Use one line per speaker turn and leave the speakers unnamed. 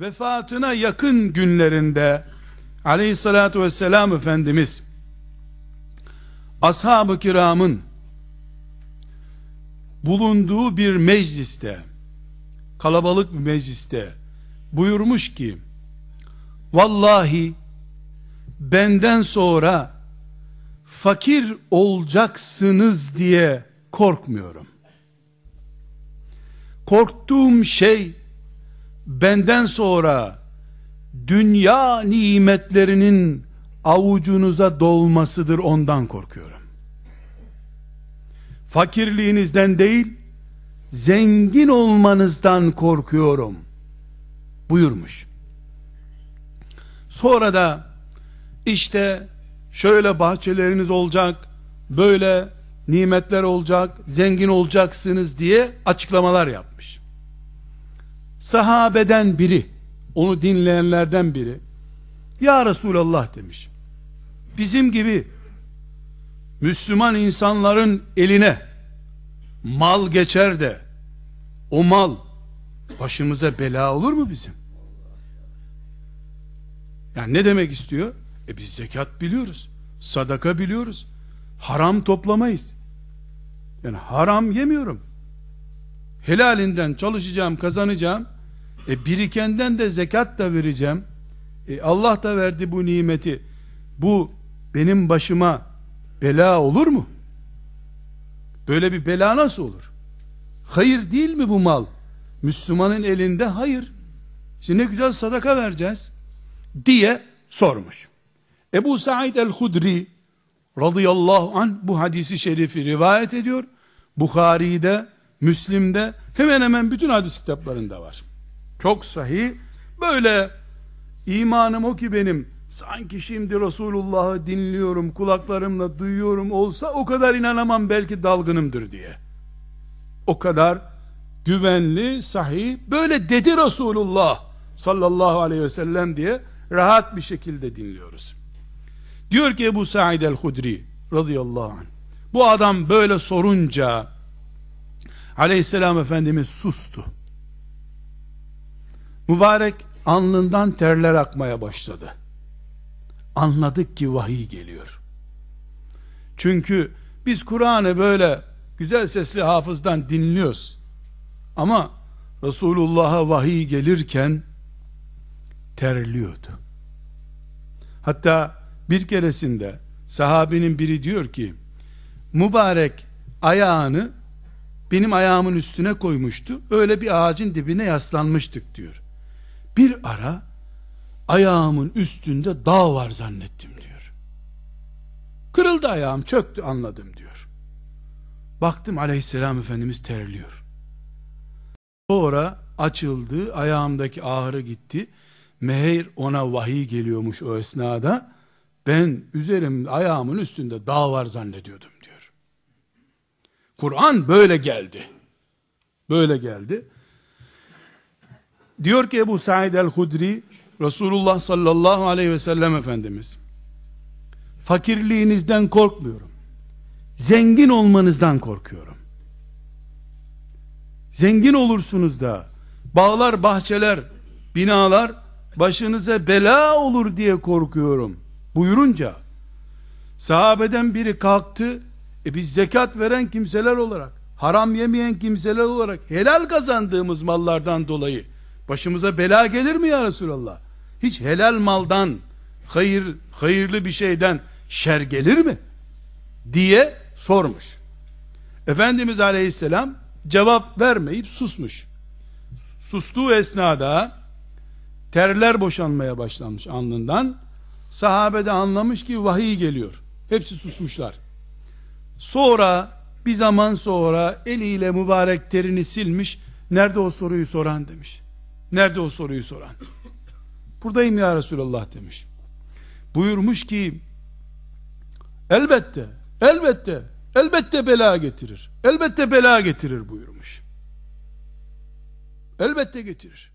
vefatına yakın günlerinde aleyhissalatü vesselam Efendimiz ashab-ı kiramın bulunduğu bir mecliste kalabalık bir mecliste buyurmuş ki vallahi benden sonra fakir olacaksınız diye korkmuyorum. Korktuğum şey benden sonra dünya nimetlerinin avucunuza dolmasıdır ondan korkuyorum. Fakirliğinizden değil, zengin olmanızdan korkuyorum. Buyurmuş. Sonra da işte şöyle bahçeleriniz olacak, böyle nimetler olacak, zengin olacaksınız diye açıklamalar yapmış. Sahabeden biri, onu dinleyenlerden biri, Ya Resulallah demiş, bizim gibi Müslüman insanların eline mal geçer de, o mal başımıza bela olur mu bizim? Yani ne demek istiyor? E biz zekat biliyoruz. Sadaka biliyoruz. Haram toplamayız. Yani haram yemiyorum. Helalinden çalışacağım, kazanacağım. E birikenden de zekat da vereceğim. E Allah da verdi bu nimeti. Bu benim başıma bela olur mu? Böyle bir bela nasıl olur? Hayır değil mi bu mal? Müslümanın elinde hayır. İşte ne güzel sadaka vereceğiz diye sormuş. Ebu Said el-Hudri radıyallahu anh bu hadisi şerifi rivayet ediyor. Bukhari'de, Müslim'de hemen hemen bütün hadis kitaplarında var. Çok sahih. Böyle imanım o ki benim sanki şimdi Resulullah'ı dinliyorum, kulaklarımla duyuyorum olsa o kadar inanamam belki dalgınımdır diye. O kadar güvenli, sahih, böyle dedi Resulullah sallallahu aleyhi ve sellem diye rahat bir şekilde dinliyoruz. Diyor ki Ebu Sa'id el-Hudri radıyallahu anh, bu adam böyle sorunca aleyhisselam efendimiz sustu. Mübarek alnından terler akmaya başladı. Anladık ki vahiy geliyor. Çünkü biz Kur'an'ı böyle güzel sesli hafızdan dinliyoruz. Ama Resulullah'a vahiy gelirken terliyordu. Hatta bir keresinde sahabinin biri diyor ki mübarek ayağını benim ayağımın üstüne koymuştu. Öyle bir ağacın dibine yaslanmıştık diyor. Bir ara ayağımın üstünde dağ var zannettim diyor. Kırıldı ayağım çöktü anladım diyor. Baktım aleyhisselam efendimiz terliyor. Sonra açıldı ayağımdaki ağrı gitti. Meğer ona vahiy geliyormuş o esnada. Ben üzerim ayağımın üstünde dağ var zannediyordum diyor. Kur'an böyle geldi. Böyle geldi. Diyor ki Ebu Said el-Hudri Resulullah sallallahu aleyhi ve sellem Efendimiz fakirliğinizden korkmuyorum. Zengin olmanızdan korkuyorum. Zengin olursunuz da bağlar, bahçeler, binalar başınıza bela olur diye korkuyorum buyurunca sahabeden biri kalktı e biz zekat veren kimseler olarak haram yemeyen kimseler olarak helal kazandığımız mallardan dolayı başımıza bela gelir mi ya Resulallah? Hiç helal maldan hayır, hayırlı bir şeyden şer gelir mi? diye sormuş. Efendimiz aleyhisselam cevap vermeyip susmuş. Sustuğu esnada terler boşanmaya başlamış alnından. Sahabe de anlamış ki vahiy geliyor. Hepsi susmuşlar. Sonra bir zaman sonra eliyle mübarek terini silmiş. Nerede o soruyu soran demiş. Nerede o soruyu soran? Buradayım ya Resulallah demiş. Buyurmuş ki elbette, elbette, elbette bela getirir. Elbette bela getirir buyurmuş. Elbette getirir.